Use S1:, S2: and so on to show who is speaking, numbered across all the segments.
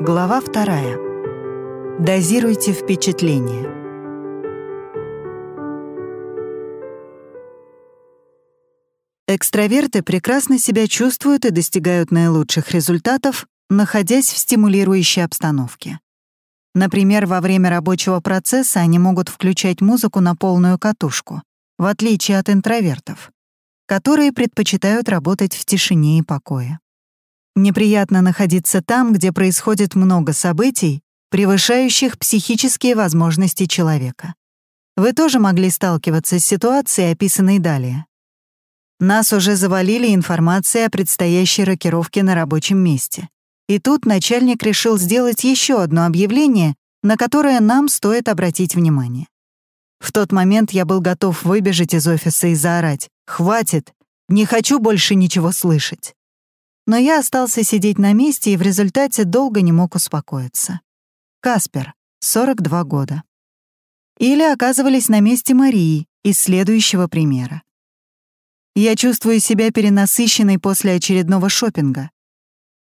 S1: Глава вторая. Дозируйте впечатление. Экстраверты прекрасно себя чувствуют и достигают наилучших результатов, находясь в стимулирующей обстановке. Например, во время рабочего процесса они могут включать музыку на полную катушку, в отличие от интровертов, которые предпочитают работать в тишине и покое. Неприятно находиться там, где происходит много событий, превышающих психические возможности человека. Вы тоже могли сталкиваться с ситуацией, описанной далее. Нас уже завалили информацией о предстоящей рокировке на рабочем месте. И тут начальник решил сделать еще одно объявление, на которое нам стоит обратить внимание. В тот момент я был готов выбежать из офиса и заорать «Хватит! Не хочу больше ничего слышать!» Но я остался сидеть на месте и в результате долго не мог успокоиться. Каспер, 42 года. Или оказывались на месте Марии из следующего примера. Я чувствую себя перенасыщенной после очередного шопинга.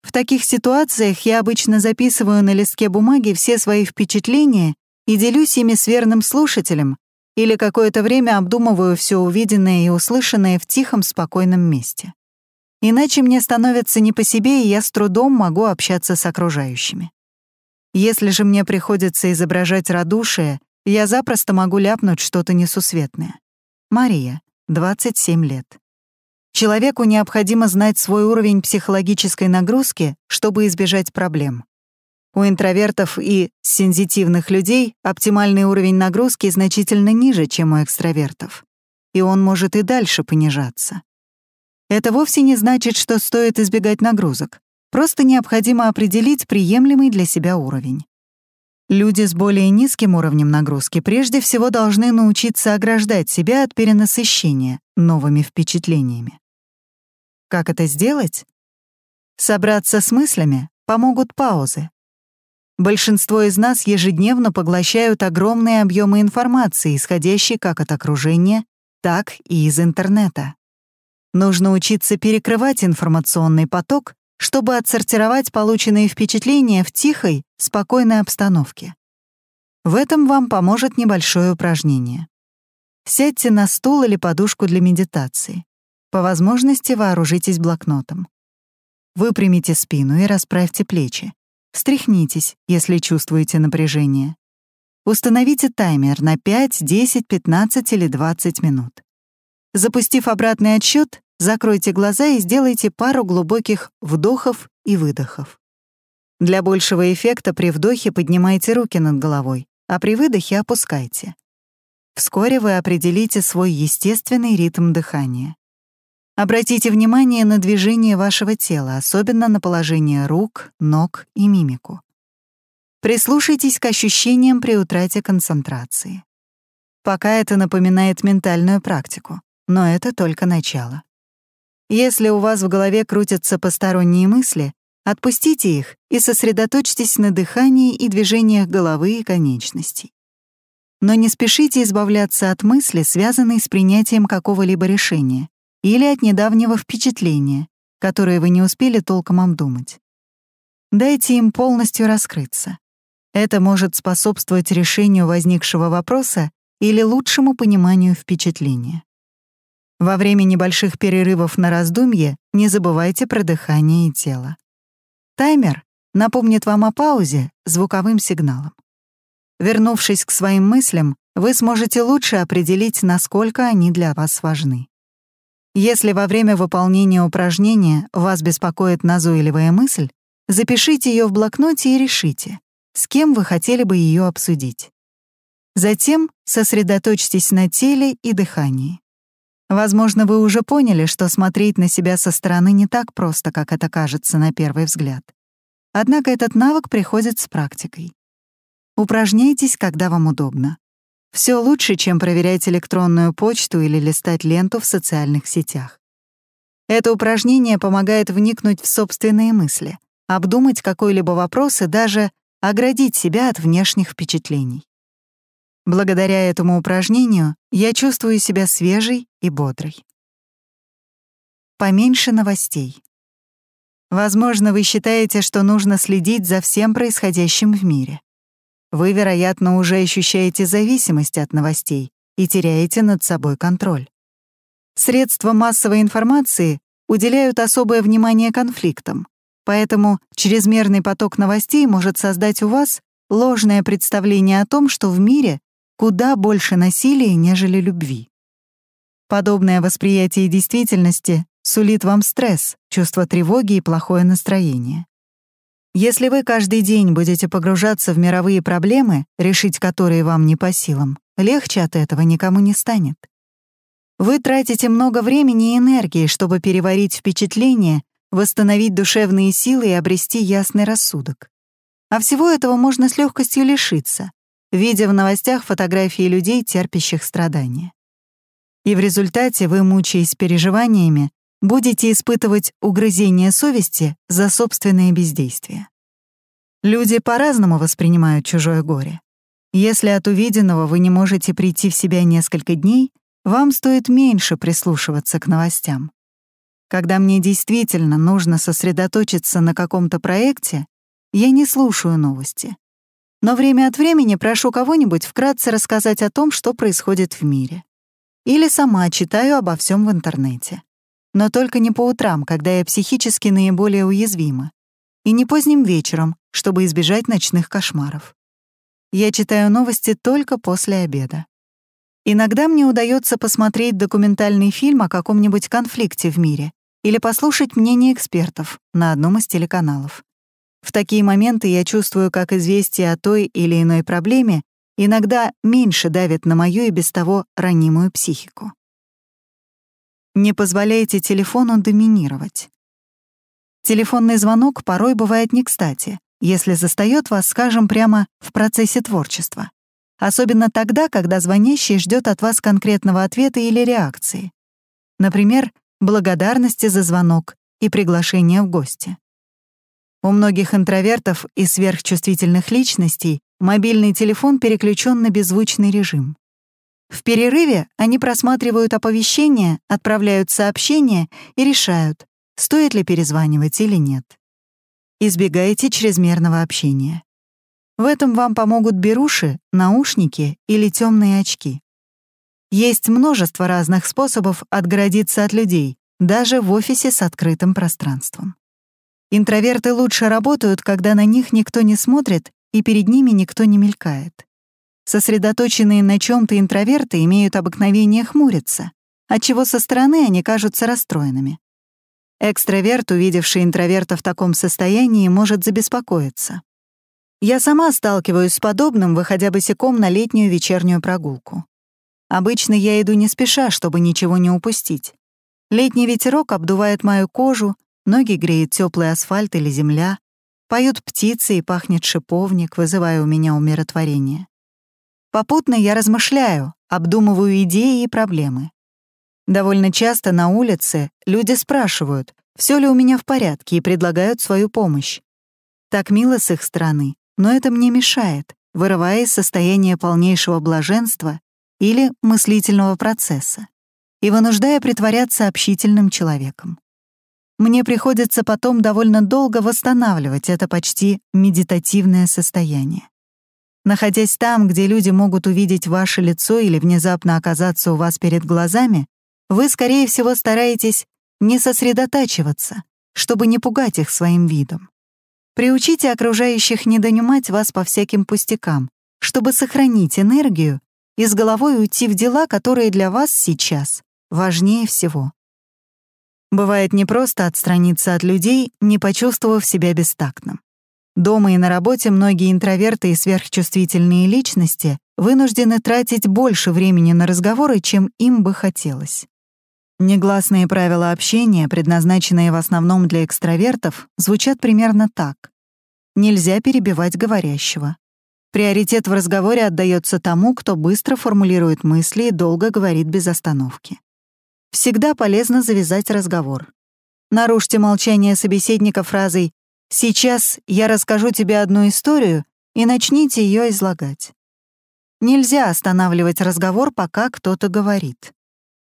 S1: В таких ситуациях я обычно записываю на листке бумаги все свои впечатления и делюсь ими с верным слушателем или какое-то время обдумываю все увиденное и услышанное в тихом, спокойном месте. Иначе мне становится не по себе, и я с трудом могу общаться с окружающими. Если же мне приходится изображать радушие, я запросто могу ляпнуть что-то несусветное. Мария, 27 лет. Человеку необходимо знать свой уровень психологической нагрузки, чтобы избежать проблем. У интровертов и сензитивных людей оптимальный уровень нагрузки значительно ниже, чем у экстравертов. И он может и дальше понижаться. Это вовсе не значит, что стоит избегать нагрузок. Просто необходимо определить приемлемый для себя уровень. Люди с более низким уровнем нагрузки прежде всего должны научиться ограждать себя от перенасыщения новыми впечатлениями. Как это сделать? Собраться с мыслями помогут паузы. Большинство из нас ежедневно поглощают огромные объемы информации, исходящей как от окружения, так и из интернета. Нужно учиться перекрывать информационный поток, чтобы отсортировать полученные впечатления в тихой, спокойной обстановке. В этом вам поможет небольшое упражнение. Сядьте на стул или подушку для медитации. По возможности вооружитесь блокнотом. Выпрямите спину и расправьте плечи. Встряхнитесь, если чувствуете напряжение. Установите таймер на 5, 10, 15 или 20 минут. Запустив обратный отсчет, закройте глаза и сделайте пару глубоких вдохов и выдохов. Для большего эффекта при вдохе поднимайте руки над головой, а при выдохе опускайте. Вскоре вы определите свой естественный ритм дыхания. Обратите внимание на движение вашего тела, особенно на положение рук, ног и мимику. Прислушайтесь к ощущениям при утрате концентрации. Пока это напоминает ментальную практику но это только начало. Если у вас в голове крутятся посторонние мысли, отпустите их и сосредоточьтесь на дыхании и движениях головы и конечностей. Но не спешите избавляться от мысли, связанной с принятием какого-либо решения или от недавнего впечатления, которое вы не успели толком обдумать. Дайте им полностью раскрыться. Это может способствовать решению возникшего вопроса или лучшему пониманию впечатления. Во время небольших перерывов на раздумье не забывайте про дыхание и тело. Таймер напомнит вам о паузе звуковым сигналом. Вернувшись к своим мыслям, вы сможете лучше определить, насколько они для вас важны. Если во время выполнения упражнения вас беспокоит назойливая мысль, запишите ее в блокноте и решите, с кем вы хотели бы ее обсудить. Затем сосредоточьтесь на теле и дыхании. Возможно, вы уже поняли, что смотреть на себя со стороны не так просто, как это кажется на первый взгляд. Однако этот навык приходит с практикой. Упражняйтесь, когда вам удобно. Все лучше, чем проверять электронную почту или листать ленту в социальных сетях. Это упражнение помогает вникнуть в собственные мысли, обдумать какой-либо вопрос и даже оградить себя от внешних впечатлений. Благодаря этому упражнению я чувствую себя свежей и бодрой. Поменьше новостей. Возможно, вы считаете, что нужно следить за всем происходящим в мире. Вы, вероятно, уже ощущаете зависимость от новостей и теряете над собой контроль. Средства массовой информации уделяют особое внимание конфликтам, поэтому чрезмерный поток новостей может создать у вас ложное представление о том, что в мире куда больше насилия, нежели любви. Подобное восприятие действительности сулит вам стресс, чувство тревоги и плохое настроение. Если вы каждый день будете погружаться в мировые проблемы, решить которые вам не по силам, легче от этого никому не станет. Вы тратите много времени и энергии, чтобы переварить впечатления, восстановить душевные силы и обрести ясный рассудок. А всего этого можно с легкостью лишиться, видя в новостях фотографии людей, терпящих страдания. И в результате вы, мучаясь переживаниями, будете испытывать угрызение совести за собственное бездействие. Люди по-разному воспринимают чужое горе. Если от увиденного вы не можете прийти в себя несколько дней, вам стоит меньше прислушиваться к новостям. Когда мне действительно нужно сосредоточиться на каком-то проекте, я не слушаю новости. Но время от времени прошу кого-нибудь вкратце рассказать о том, что происходит в мире. Или сама читаю обо всем в интернете. Но только не по утрам, когда я психически наиболее уязвима, и не поздним вечером, чтобы избежать ночных кошмаров. Я читаю новости только после обеда. Иногда мне удается посмотреть документальный фильм о каком-нибудь конфликте в мире или послушать мнение экспертов на одном из телеканалов. В такие моменты я чувствую, как известие о той или иной проблеме иногда меньше давит на мою и без того ранимую психику. Не позволяйте телефону доминировать. Телефонный звонок порой бывает не кстати, если застаёт вас, скажем, прямо в процессе творчества. Особенно тогда, когда звонящий ждёт от вас конкретного ответа или реакции. Например, благодарности за звонок и приглашение в гости. У многих интровертов и сверхчувствительных личностей мобильный телефон переключен на беззвучный режим. В перерыве они просматривают оповещения, отправляют сообщения и решают, стоит ли перезванивать или нет. Избегайте чрезмерного общения. В этом вам помогут беруши, наушники или темные очки. Есть множество разных способов отгородиться от людей, даже в офисе с открытым пространством. Интроверты лучше работают, когда на них никто не смотрит и перед ними никто не мелькает. Сосредоточенные на чем то интроверты имеют обыкновение хмуриться, отчего со стороны они кажутся расстроенными. Экстраверт, увидевший интроверта в таком состоянии, может забеспокоиться. Я сама сталкиваюсь с подобным, выходя босиком на летнюю вечернюю прогулку. Обычно я иду не спеша, чтобы ничего не упустить. Летний ветерок обдувает мою кожу, Ноги греет теплый асфальт или земля, поют птицы и пахнет шиповник, вызывая у меня умиротворение. Попутно я размышляю, обдумываю идеи и проблемы. Довольно часто на улице люди спрашивают, все ли у меня в порядке, и предлагают свою помощь. Так мило с их стороны, но это мне мешает, вырывая из состояния полнейшего блаженства или мыслительного процесса и вынуждая притворяться общительным человеком. Мне приходится потом довольно долго восстанавливать это почти медитативное состояние. Находясь там, где люди могут увидеть ваше лицо или внезапно оказаться у вас перед глазами, вы, скорее всего, стараетесь не сосредотачиваться, чтобы не пугать их своим видом. Приучите окружающих не донимать вас по всяким пустякам, чтобы сохранить энергию и с головой уйти в дела, которые для вас сейчас важнее всего. Бывает непросто отстраниться от людей, не почувствовав себя бестактным. Дома и на работе многие интроверты и сверхчувствительные личности вынуждены тратить больше времени на разговоры, чем им бы хотелось. Негласные правила общения, предназначенные в основном для экстравертов, звучат примерно так. Нельзя перебивать говорящего. Приоритет в разговоре отдается тому, кто быстро формулирует мысли и долго говорит без остановки. Всегда полезно завязать разговор. Нарушьте молчание собеседника фразой «Сейчас я расскажу тебе одну историю» и начните ее излагать. Нельзя останавливать разговор, пока кто-то говорит.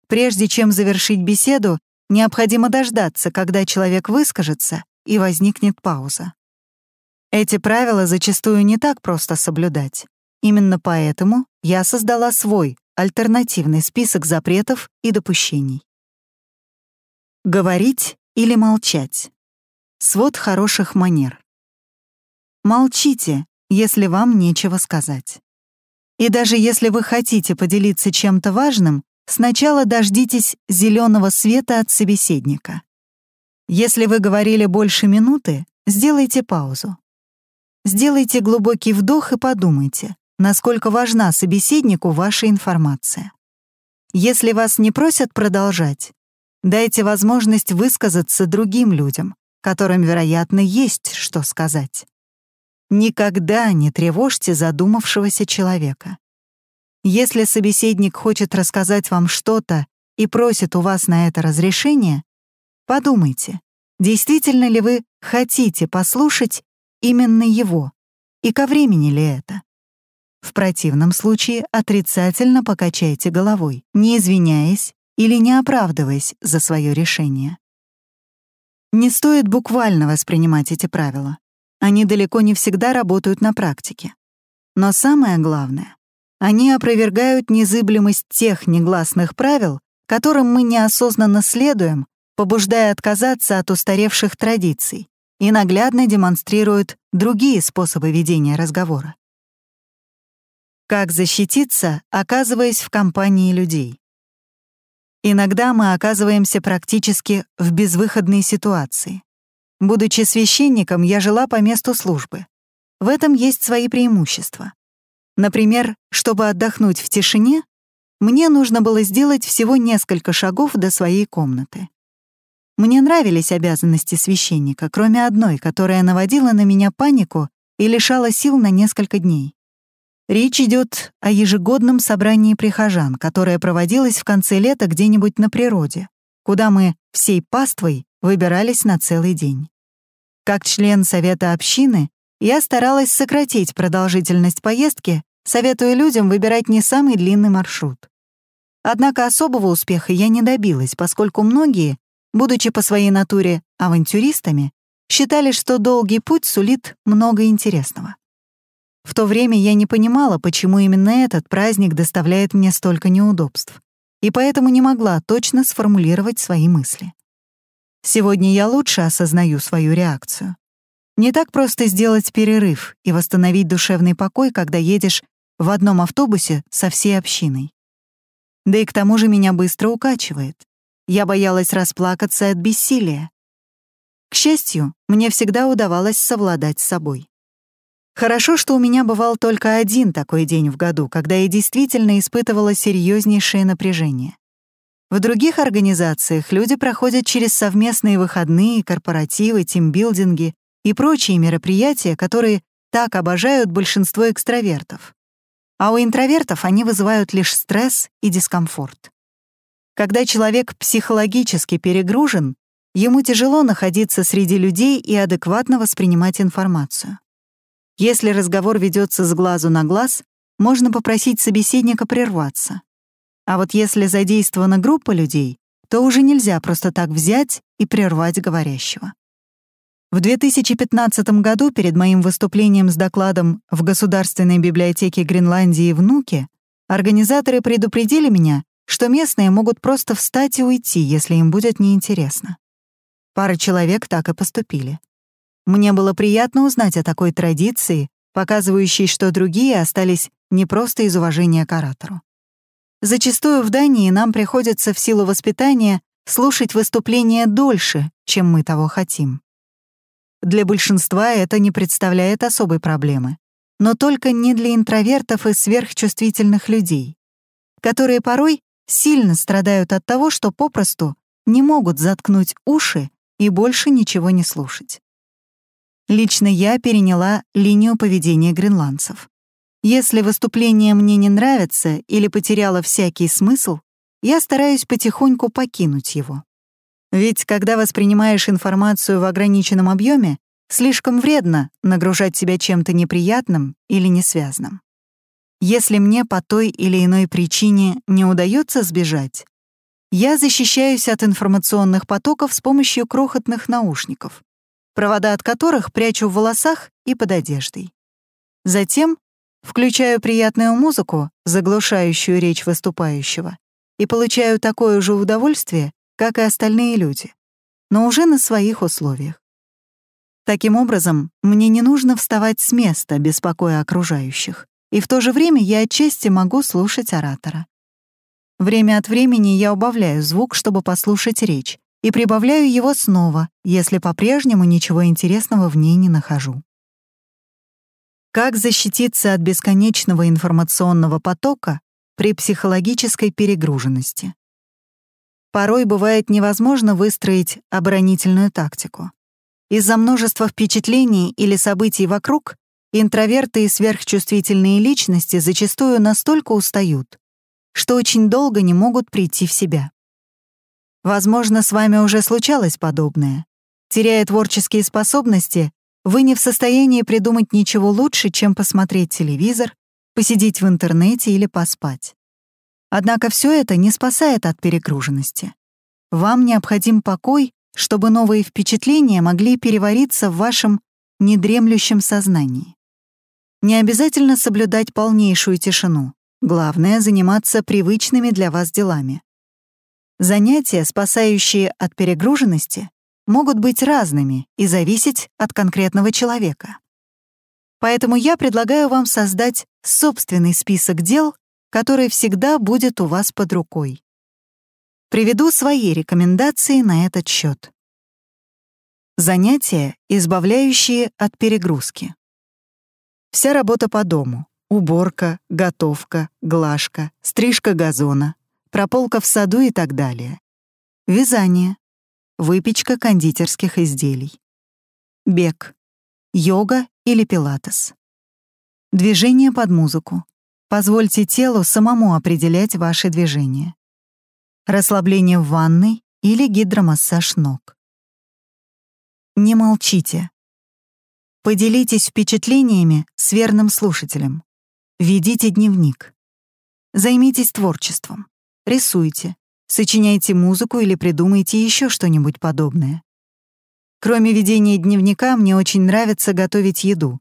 S1: Прежде чем завершить беседу, необходимо дождаться, когда человек выскажется, и возникнет пауза. Эти правила зачастую не так просто соблюдать. Именно поэтому я создала свой альтернативный список запретов и допущений. Говорить или молчать. Свод хороших манер. Молчите, если вам нечего сказать. И даже если вы хотите поделиться чем-то важным, сначала дождитесь зеленого света от собеседника. Если вы говорили больше минуты, сделайте паузу. Сделайте глубокий вдох и подумайте, насколько важна собеседнику ваша информация. Если вас не просят продолжать, дайте возможность высказаться другим людям, которым, вероятно, есть что сказать. Никогда не тревожьте задумавшегося человека. Если собеседник хочет рассказать вам что-то и просит у вас на это разрешение, подумайте, действительно ли вы хотите послушать именно его, и ко времени ли это. В противном случае отрицательно покачайте головой, не извиняясь или не оправдываясь за свое решение. Не стоит буквально воспринимать эти правила. Они далеко не всегда работают на практике. Но самое главное, они опровергают незыблемость тех негласных правил, которым мы неосознанно следуем, побуждая отказаться от устаревших традиций, и наглядно демонстрируют другие способы ведения разговора. Как защититься, оказываясь в компании людей? Иногда мы оказываемся практически в безвыходной ситуации. Будучи священником, я жила по месту службы. В этом есть свои преимущества. Например, чтобы отдохнуть в тишине, мне нужно было сделать всего несколько шагов до своей комнаты. Мне нравились обязанности священника, кроме одной, которая наводила на меня панику и лишала сил на несколько дней. Речь идет о ежегодном собрании прихожан, которое проводилось в конце лета где-нибудь на природе, куда мы всей паствой выбирались на целый день. Как член Совета общины, я старалась сократить продолжительность поездки, советуя людям выбирать не самый длинный маршрут. Однако особого успеха я не добилась, поскольку многие будучи по своей натуре авантюристами, считали, что долгий путь сулит много интересного. В то время я не понимала, почему именно этот праздник доставляет мне столько неудобств, и поэтому не могла точно сформулировать свои мысли. Сегодня я лучше осознаю свою реакцию. Не так просто сделать перерыв и восстановить душевный покой, когда едешь в одном автобусе со всей общиной. Да и к тому же меня быстро укачивает. Я боялась расплакаться от бессилия. К счастью, мне всегда удавалось совладать с собой. Хорошо, что у меня бывал только один такой день в году, когда я действительно испытывала серьезнейшее напряжение. В других организациях люди проходят через совместные выходные, корпоративы, тимбилдинги и прочие мероприятия, которые так обожают большинство экстравертов. А у интровертов они вызывают лишь стресс и дискомфорт. Когда человек психологически перегружен, ему тяжело находиться среди людей и адекватно воспринимать информацию. Если разговор ведется с глазу на глаз, можно попросить собеседника прерваться. А вот если задействована группа людей, то уже нельзя просто так взять и прервать говорящего. В 2015 году перед моим выступлением с докладом в Государственной библиотеке Гренландии в Нуке организаторы предупредили меня, что местные могут просто встать и уйти, если им будет неинтересно. Пара человек так и поступили. Мне было приятно узнать о такой традиции, показывающей, что другие остались не просто из уважения к оратору. Зачастую в Дании нам приходится в силу воспитания слушать выступления дольше, чем мы того хотим. Для большинства это не представляет особой проблемы, но только не для интровертов и сверхчувствительных людей, которые порой сильно страдают от того, что попросту не могут заткнуть уши и больше ничего не слушать. Лично я переняла линию поведения гренландцев. Если выступление мне не нравится или потеряло всякий смысл, я стараюсь потихоньку покинуть его. Ведь когда воспринимаешь информацию в ограниченном объеме, слишком вредно нагружать себя чем-то неприятным или несвязным. Если мне по той или иной причине не удается сбежать, я защищаюсь от информационных потоков с помощью крохотных наушников. Провода от которых прячу в волосах и под одеждой. Затем включаю приятную музыку, заглушающую речь выступающего, и получаю такое же удовольствие, как и остальные люди, но уже на своих условиях. Таким образом, мне не нужно вставать с места, беспокоя окружающих, и в то же время я отчасти могу слушать оратора. Время от времени я убавляю звук, чтобы послушать речь, и прибавляю его снова, если по-прежнему ничего интересного в ней не нахожу. Как защититься от бесконечного информационного потока при психологической перегруженности? Порой бывает невозможно выстроить оборонительную тактику. Из-за множества впечатлений или событий вокруг интроверты и сверхчувствительные личности зачастую настолько устают, что очень долго не могут прийти в себя. Возможно, с вами уже случалось подобное. Теряя творческие способности, вы не в состоянии придумать ничего лучше, чем посмотреть телевизор, посидеть в интернете или поспать. Однако все это не спасает от перегруженности. Вам необходим покой, чтобы новые впечатления могли перевариться в вашем недремлющем сознании. Не обязательно соблюдать полнейшую тишину. Главное — заниматься привычными для вас делами. Занятия, спасающие от перегруженности, могут быть разными и зависеть от конкретного человека. Поэтому я предлагаю вам создать собственный список дел, который всегда будет у вас под рукой. Приведу свои рекомендации на этот счет. Занятия, избавляющие от перегрузки. Вся работа по дому — уборка, готовка, глажка, стрижка газона, прополка в саду и так далее. Вязание, выпечка кондитерских изделий. Бег, йога или пилатес. Движение под музыку. Позвольте телу самому определять ваши движения. Расслабление в ванной или гидромассаж ног. Не молчите. Поделитесь впечатлениями с верным слушателем. Ведите дневник. Займитесь творчеством. Рисуйте, сочиняйте музыку или придумайте еще что-нибудь подобное. Кроме ведения дневника, мне очень нравится готовить еду.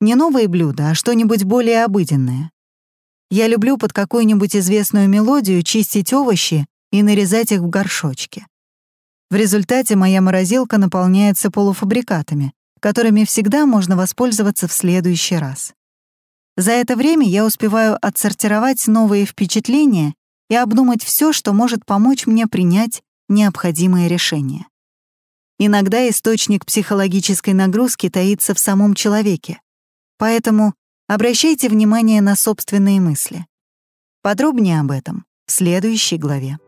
S1: Не новые блюда, а что-нибудь более обыденное. Я люблю под какую-нибудь известную мелодию чистить овощи и нарезать их в горшочки. В результате моя морозилка наполняется полуфабрикатами, которыми всегда можно воспользоваться в следующий раз. За это время я успеваю отсортировать новые впечатления и обдумать все, что может помочь мне принять необходимые решения. Иногда источник психологической нагрузки таится в самом человеке, поэтому обращайте внимание на собственные мысли. Подробнее об этом в следующей главе.